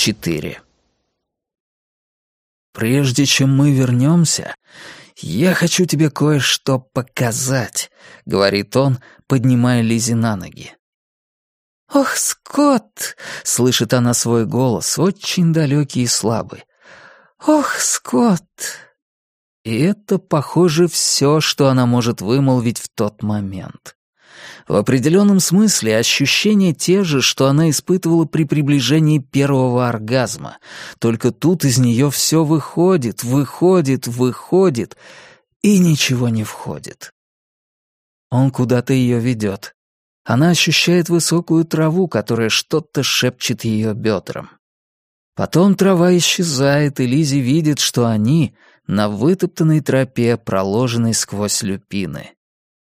4. «Прежде чем мы вернемся, я хочу тебе кое-что показать», — говорит он, поднимая Лизи на ноги. «Ох, Скотт!» — слышит она свой голос, очень далекий и слабый. «Ох, Скотт!» И это, похоже, все, что она может вымолвить в тот момент. В определенном смысле ощущения те же, что она испытывала при приближении первого оргазма. Только тут из нее все выходит, выходит, выходит, и ничего не входит. Он куда-то ее ведет. Она ощущает высокую траву, которая что-то шепчет ее бедрам. Потом трава исчезает, и Лизи видит, что они на вытоптанной тропе, проложенной сквозь люпины.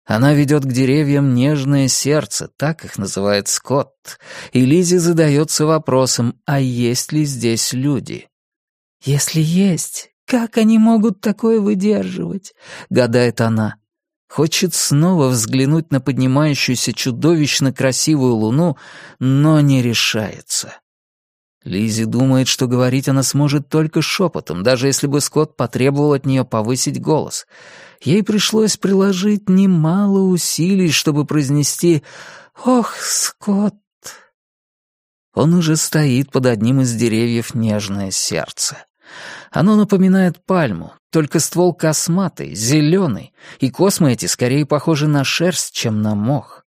Она ведет к деревьям нежное сердце, так их называет Скотт, и Лизи задается вопросом, а есть ли здесь люди? «Если есть, как они могут такое выдерживать?» — гадает она. Хочет снова взглянуть на поднимающуюся чудовищно красивую луну, но не решается. Лизи думает, что говорить она сможет только шепотом, даже если бы Скотт потребовал от нее повысить голос. Ей пришлось приложить немало усилий, чтобы произнести «Ох, Скотт!». Он уже стоит под одним из деревьев «Нежное сердце». Оно напоминает пальму, только ствол косматый, зеленый, и космы эти скорее похожи на шерсть, чем на мох.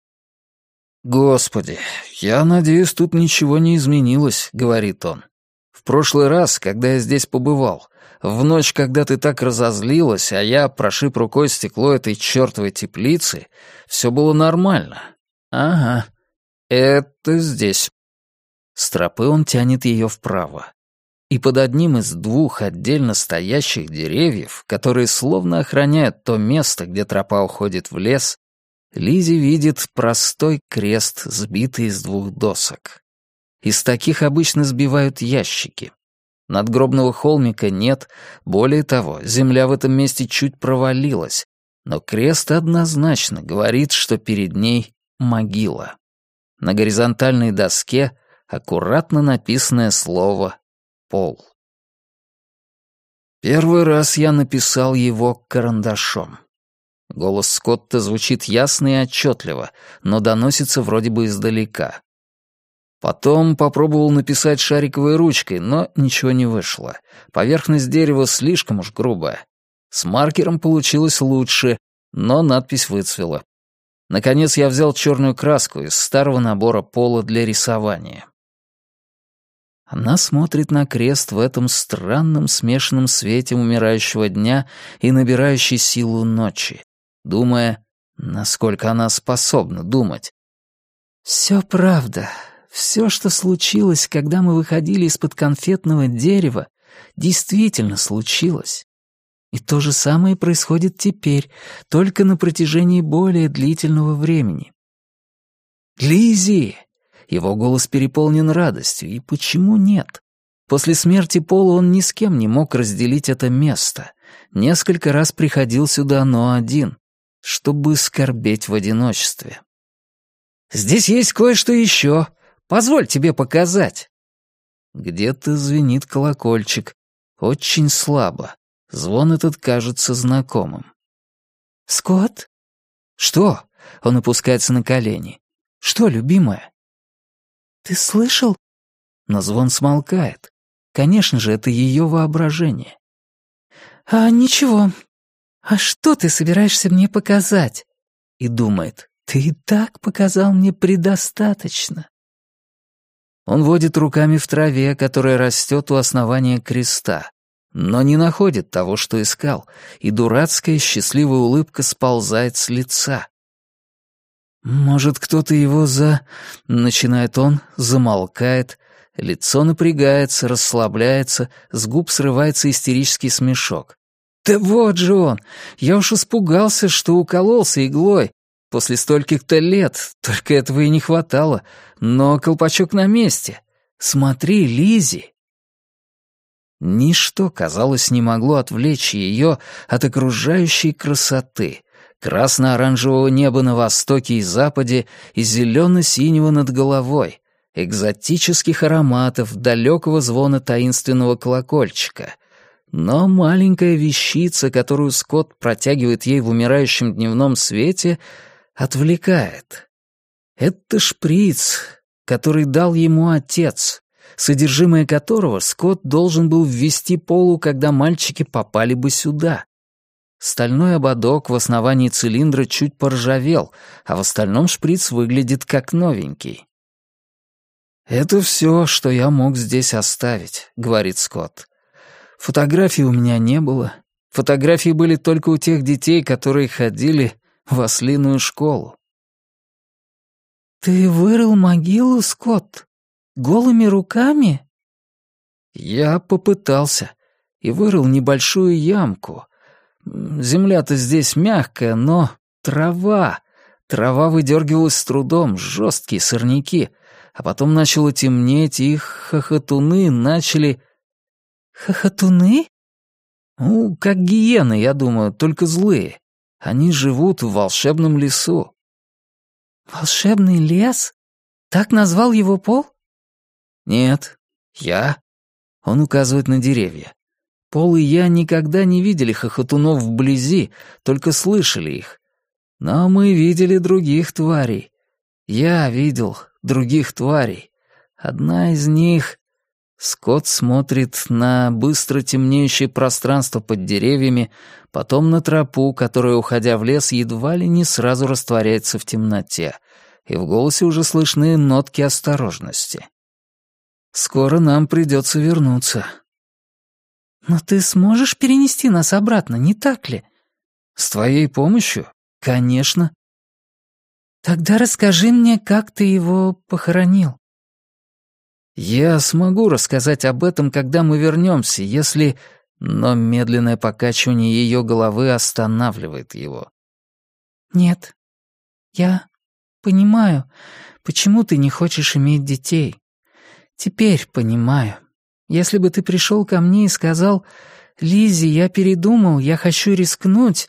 «Господи, я надеюсь, тут ничего не изменилось», — говорит он. «В прошлый раз, когда я здесь побывал, в ночь, когда ты так разозлилась, а я прошиб рукой стекло этой чертовой теплицы, все было нормально. Ага, это здесь». С тропы он тянет ее вправо. И под одним из двух отдельно стоящих деревьев, которые словно охраняют то место, где тропа уходит в лес, Лизи видит простой крест, сбитый из двух досок. Из таких обычно сбивают ящики. Надгробного холмика нет, более того, земля в этом месте чуть провалилась, но крест однозначно говорит, что перед ней могила. На горизонтальной доске аккуратно написанное слово «пол». Первый раз я написал его карандашом. Голос Скотта звучит ясно и отчетливо, но доносится вроде бы издалека. Потом попробовал написать шариковой ручкой, но ничего не вышло. Поверхность дерева слишком уж грубая. С маркером получилось лучше, но надпись выцвела. Наконец я взял черную краску из старого набора пола для рисования. Она смотрит на крест в этом странном смешанном свете умирающего дня и набирающей силу ночи думая, насколько она способна думать. «Все правда. Все, что случилось, когда мы выходили из-под конфетного дерева, действительно случилось. И то же самое происходит теперь, только на протяжении более длительного времени. Лизи! Его голос переполнен радостью, и почему нет? После смерти Пола он ни с кем не мог разделить это место. Несколько раз приходил сюда, но один чтобы скорбеть в одиночестве. «Здесь есть кое-что еще. Позволь тебе показать». Где-то звенит колокольчик. Очень слабо. Звон этот кажется знакомым. «Скотт?» «Что?» — он опускается на колени. «Что, любимая?» «Ты слышал?» Но звон смолкает. Конечно же, это ее воображение. «А ничего, «А что ты собираешься мне показать?» И думает, «Ты и так показал мне предостаточно». Он водит руками в траве, которая растет у основания креста, но не находит того, что искал, и дурацкая счастливая улыбка сползает с лица. «Может, кто-то его за...» — начинает он, замолкает, лицо напрягается, расслабляется, с губ срывается истерический смешок. «Да вот же он! Я уж испугался, что укололся иглой. После стольких-то лет, только этого и не хватало. Но колпачок на месте. Смотри, Лизи. Ничто, казалось, не могло отвлечь ее от окружающей красоты, красно-оранжевого неба на востоке и западе и зелено-синего над головой, экзотических ароматов, далекого звона таинственного колокольчика. Но маленькая вещица, которую Скотт протягивает ей в умирающем дневном свете, отвлекает. Это шприц, который дал ему отец, содержимое которого Скотт должен был ввести Полу, когда мальчики попали бы сюда. Стальной ободок в основании цилиндра чуть поржавел, а в остальном шприц выглядит как новенький. «Это все, что я мог здесь оставить», — говорит Скотт. «Фотографий у меня не было. Фотографии были только у тех детей, которые ходили в ослиную школу». «Ты вырыл могилу, Скотт? Голыми руками?» Я попытался и вырыл небольшую ямку. Земля-то здесь мягкая, но трава. Трава выдергивалась с трудом, жесткие сорняки — а потом начало темнеть, и хохотуны начали... Хохотуны? Ну, как гиены, я думаю, только злые. Они живут в волшебном лесу. Волшебный лес? Так назвал его Пол? Нет, я. Он указывает на деревья. Пол и я никогда не видели хохотунов вблизи, только слышали их. Но мы видели других тварей. Я видел других тварей. Одна из них... Скотт смотрит на быстро темнеющее пространство под деревьями, потом на тропу, которая, уходя в лес, едва ли не сразу растворяется в темноте, и в голосе уже слышны нотки осторожности. «Скоро нам придется вернуться». «Но ты сможешь перенести нас обратно, не так ли?» «С твоей помощью? Конечно». «Тогда расскажи мне, как ты его похоронил». «Я смогу рассказать об этом, когда мы вернемся, если...» Но медленное покачивание ее головы останавливает его. «Нет, я понимаю, почему ты не хочешь иметь детей. Теперь понимаю. Если бы ты пришел ко мне и сказал, Лизи, я передумал, я хочу рискнуть,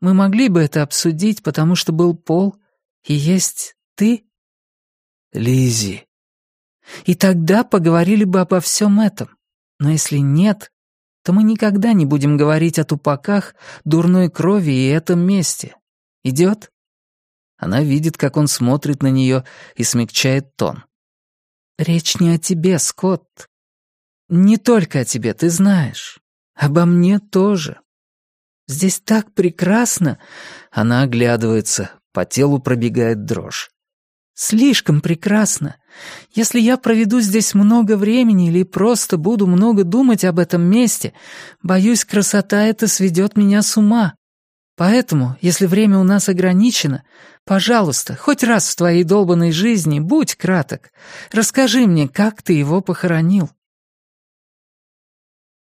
мы могли бы это обсудить, потому что был Пол, и есть ты? Лизи. И тогда поговорили бы обо всем этом. Но если нет, то мы никогда не будем говорить о тупаках, дурной крови и этом месте. Идет? Она видит, как он смотрит на нее и смягчает тон. Речь не о тебе, Скотт. Не только о тебе, ты знаешь. Обо мне тоже. Здесь так прекрасно. Она оглядывается, по телу пробегает дрожь. «Слишком прекрасно. Если я проведу здесь много времени или просто буду много думать об этом месте, боюсь, красота эта сведет меня с ума. Поэтому, если время у нас ограничено, пожалуйста, хоть раз в твоей долбанной жизни будь краток. Расскажи мне, как ты его похоронил».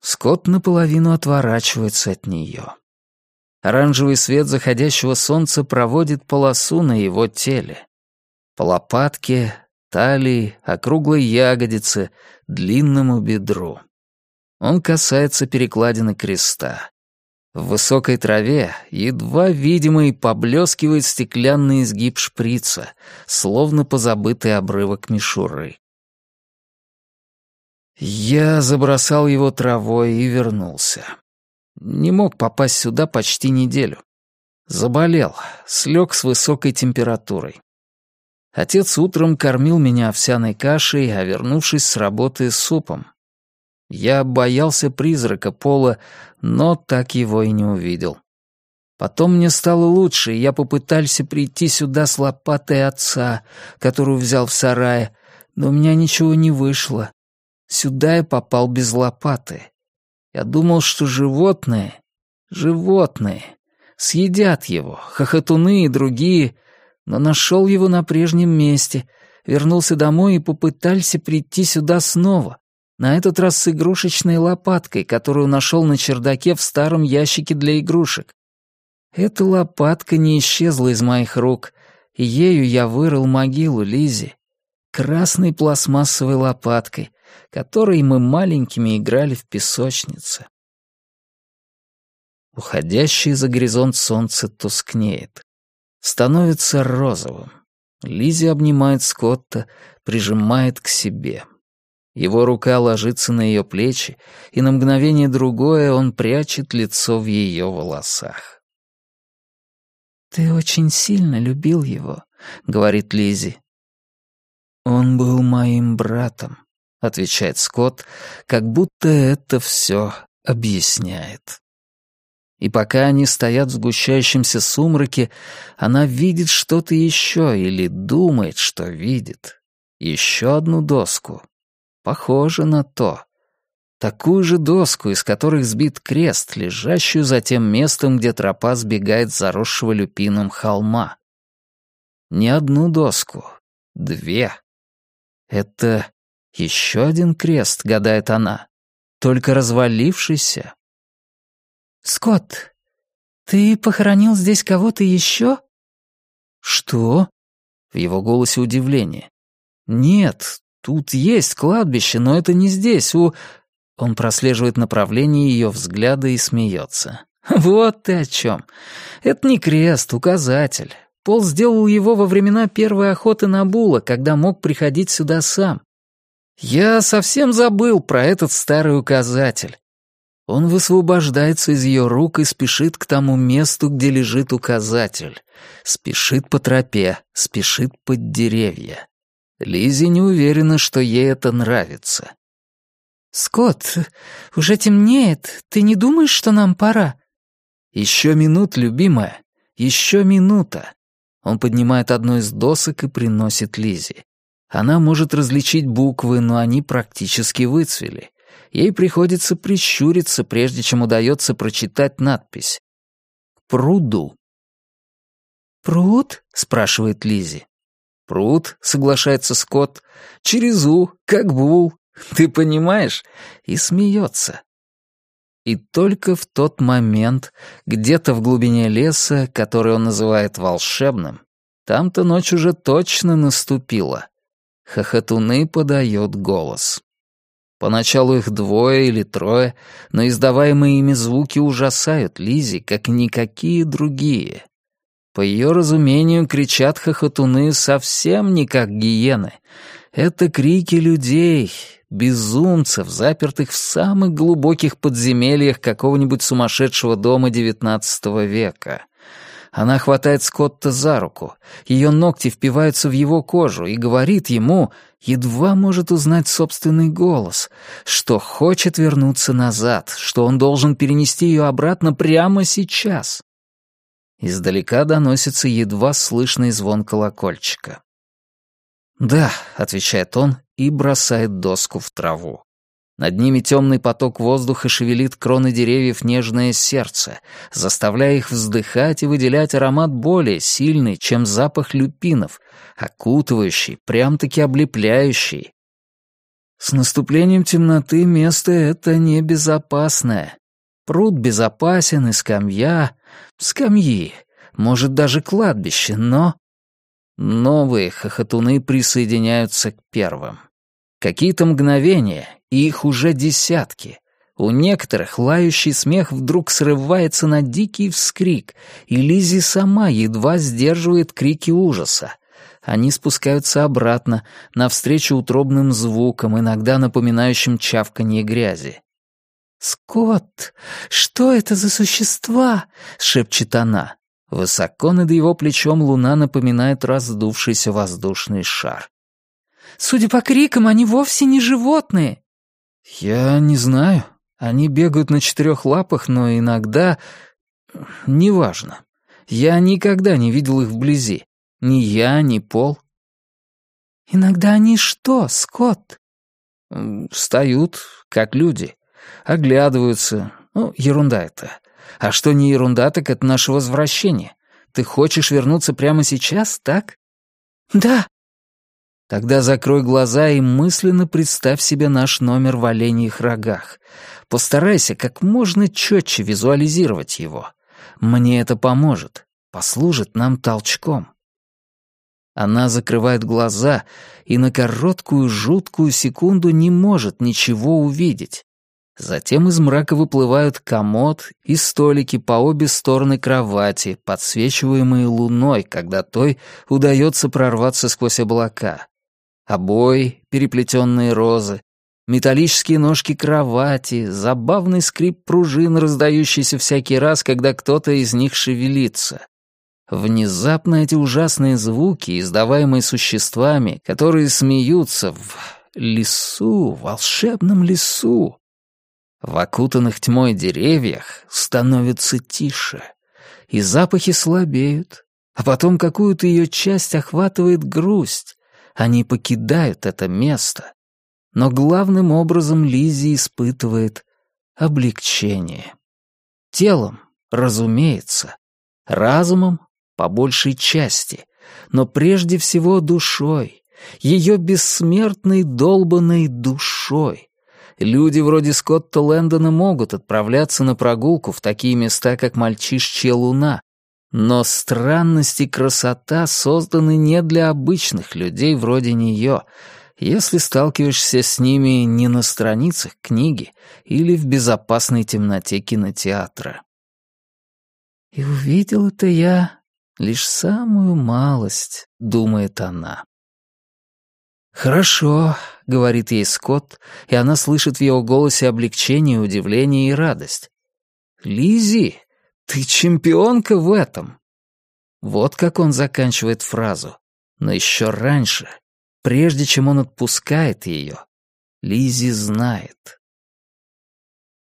Скотт наполовину отворачивается от нее. Оранжевый свет заходящего солнца проводит полосу на его теле. По лопатке, талии, округлой ягодице, длинному бедру. Он касается перекладины креста. В высокой траве едва видимый поблескивает стеклянный изгиб шприца, словно позабытый обрывок мишуры. Я забросал его травой и вернулся. Не мог попасть сюда почти неделю. Заболел, слег с высокой температурой. Отец утром кормил меня овсяной кашей, а вернувшись с работы супом. Я боялся призрака Пола, но так его и не увидел. Потом мне стало лучше, и я попытался прийти сюда с лопатой отца, которую взял в сарае, но у меня ничего не вышло. Сюда я попал без лопаты. Я думал, что животные, животные, съедят его, хохотуны и другие, но нашел его на прежнем месте, вернулся домой и попытался прийти сюда снова, на этот раз с игрушечной лопаткой, которую нашел на чердаке в старом ящике для игрушек. Эта лопатка не исчезла из моих рук, и ею я вырыл могилу Лизи, красной пластмассовой лопаткой, которой мы маленькими играли в песочнице. Уходящее за горизонт солнце тускнеет. Становится розовым. Лизи обнимает Скотта, прижимает к себе. Его рука ложится на ее плечи, и на мгновение другое он прячет лицо в ее волосах. «Ты очень сильно любил его», — говорит Лизи. «Он был моим братом», — отвечает Скотт, как будто это все объясняет. И пока они стоят в сгущающемся сумраке, она видит что-то еще или думает, что видит. Еще одну доску, Похоже на то. Такую же доску, из которых сбит крест, лежащую за тем местом, где тропа сбегает с заросшего люпином холма. Не одну доску, две. Это еще один крест, гадает она, только развалившийся. «Скотт, ты похоронил здесь кого-то еще?» «Что?» В его голосе удивление. «Нет, Тут есть кладбище, но это не здесь, у...» Он прослеживает направление ее взгляда и смеется. «Вот ты о чем. Это не крест, указатель. Пол сделал его во времена первой охоты на Була, когда мог приходить сюда сам. Я совсем забыл про этот старый указатель. Он высвобождается из ее рук и спешит к тому месту, где лежит указатель. Спешит по тропе, спешит под деревья. Лизи не уверена, что ей это нравится. «Скотт, уже темнеет. Ты не думаешь, что нам пора?» «Еще минут, любимая. Еще минута». Он поднимает одну из досок и приносит Лизи. Она может различить буквы, но они практически выцвели. Ей приходится прищуриться, прежде чем удается прочитать надпись. «Пруду». «Пруд?» — спрашивает Лизи. «Пруд», — соглашается Скотт, — «через У, как Бул, ты понимаешь?» И смеется. И только в тот момент, где-то в глубине леса, который он называет волшебным, там-то ночь уже точно наступила. Хохотуны подает голос. Поначалу их двое или трое, но издаваемые ими звуки ужасают Лизи, как никакие другие. По ее разумению, кричат хохотуны совсем не как гиены. Это крики людей, безумцев, запертых в самых глубоких подземельях какого-нибудь сумасшедшего дома XIX века. Она хватает Скотта за руку, ее ногти впиваются в его кожу и говорит ему, едва может узнать собственный голос, что хочет вернуться назад, что он должен перенести ее обратно прямо сейчас. Издалека доносится едва слышный звон колокольчика. «Да», — отвечает он и бросает доску в траву. Над ними темный поток воздуха шевелит кроны деревьев нежное сердце, заставляя их вздыхать и выделять аромат более сильный, чем запах люпинов, окутывающий, прям-таки облепляющий. С наступлением темноты место это небезопасное. Пруд безопасен и скамья, скамьи, может, даже кладбище, но... Новые хохотуны присоединяются к первым. Какие-то мгновения, и их уже десятки. У некоторых лающий смех вдруг срывается на дикий вскрик, и Лизи сама едва сдерживает крики ужаса. Они спускаются обратно, навстречу утробным звукам, иногда напоминающим чавканье грязи. «Скотт, что это за существа?» — шепчет она. Высоко над его плечом луна напоминает раздувшийся воздушный шар. «Судя по крикам, они вовсе не животные». «Я не знаю. Они бегают на четырех лапах, но иногда... Неважно. Я никогда не видел их вблизи. Ни я, ни Пол». «Иногда они что, Скотт?» «Встают, как люди оглядываются. Ну, ерунда это. А что не ерунда, так это наше возвращение. Ты хочешь вернуться прямо сейчас, так? Да. Тогда закрой глаза и мысленно представь себе наш номер в оленьих рогах. Постарайся как можно четче визуализировать его. Мне это поможет, послужит нам толчком. Она закрывает глаза и на короткую жуткую секунду не может ничего увидеть. Затем из мрака выплывают комод и столики по обе стороны кровати, подсвечиваемые луной, когда той удается прорваться сквозь облака. Обои, переплетенные розы, металлические ножки кровати, забавный скрип пружин, раздающийся всякий раз, когда кто-то из них шевелится. Внезапно эти ужасные звуки, издаваемые существами, которые смеются в лесу, волшебном лесу, в окутанных тьмой деревьях становится тише, и запахи слабеют, а потом какую-то ее часть охватывает грусть. Они покидают это место. Но главным образом Лизи испытывает облегчение. Телом, разумеется, разумом по большей части, но прежде всего душой, ее бессмертной долбанной душой, Люди вроде Скотта Лэндона могут отправляться на прогулку в такие места, как Мальчишчья луна. Но странность и красота созданы не для обычных людей вроде нее, если сталкиваешься с ними не на страницах книги или в безопасной темноте кинотеатра. «И увидела-то я лишь самую малость», — думает она. «Хорошо», — говорит ей Скотт, и она слышит в его голосе облегчение, удивление и радость. Лизи, ты чемпионка в этом!» Вот как он заканчивает фразу. Но еще раньше, прежде чем он отпускает ее, Лизи знает.